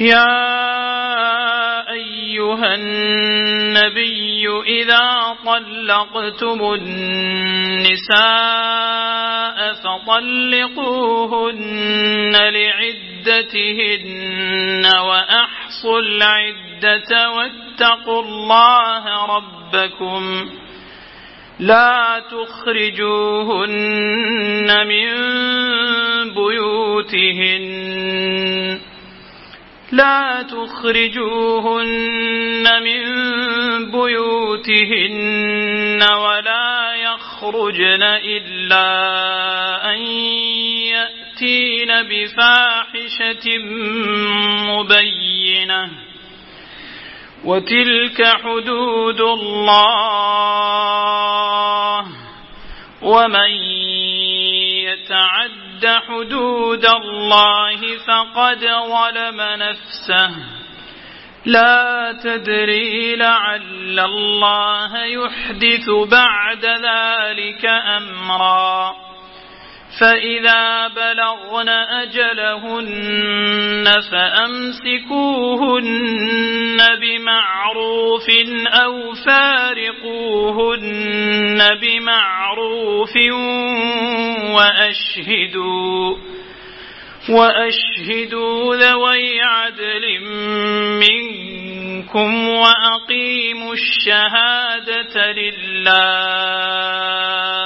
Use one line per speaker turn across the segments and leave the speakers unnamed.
يا أيها النبي إذا طلقتم النساء فطلقوهن لعدتهن وأحصوا العدة واتقوا الله ربكم لا تخرجوهن من بيوتهن لا تخرجوهن من بيوتهن ولا يخرجن إلا أن يأتين بفاحشة مبينة وتلك حدود الله ومن حدود الله فقد ظلم نفسه لا تدري لعل الله يحدث بعد ذلك أمرا فإذا بلغن أجلهن فأمسكوهن بمعروف أو فارقوهن بمعروف وأشهدوا وأشهدوا ذوي عدل منكم وأقيموا الشهادة لله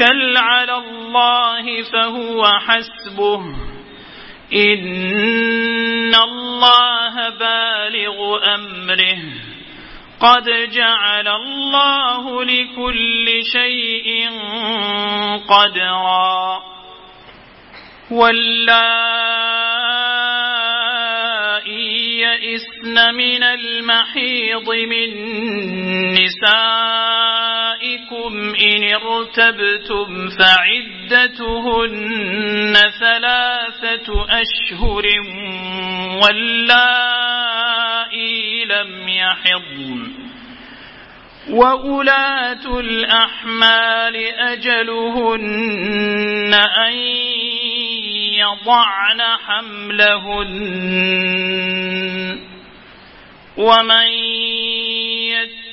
يتوكل على الله فهو حسبه إن الله بالغ أمره قد جعل الله لكل شيء قدرا ولا يئسن من المحيض من نسائه عليكم إن ارتبتم فعدتهن ثلاثة أشهر واللائي لم يحضن وأولاة الأحمال أجلهن أن يضعن حملهن ومن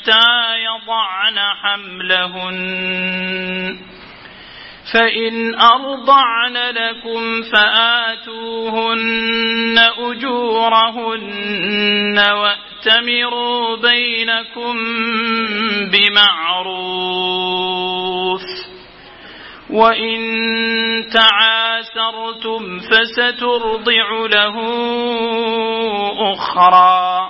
حتى يضعن حملهن فإن أرضعن لكم فآتوهن أجورهن وأتمروا بينكم بمعروف وإن تعاسرتم فسترضع له أخرى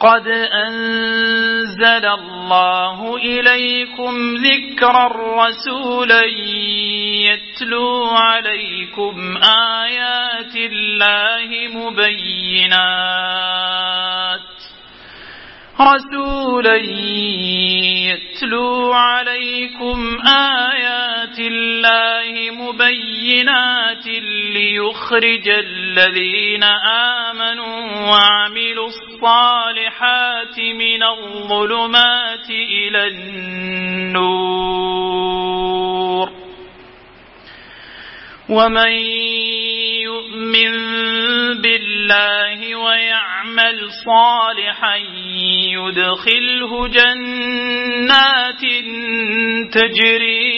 قد أنزل الله إليكم ذكرا رسولا يتلو عليكم آيات الله مبينات رسولا يتلو عليكم آيات الله مبينات ليخرج الذين آمنوا وعملوا الصالحات من الظلمات إلى النور ومن يؤمن بالله ويعمل صالحا يدخله جنات تجري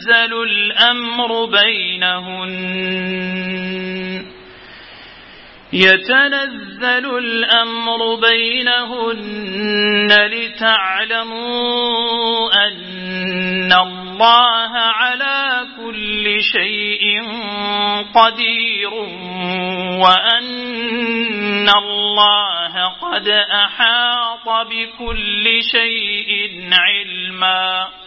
يتنزل الأمر بينهن يتنزل الأمر بينهن لتعلموا أن الله على كل شيء قدير وأن الله قد أحاط بكل شيء علماً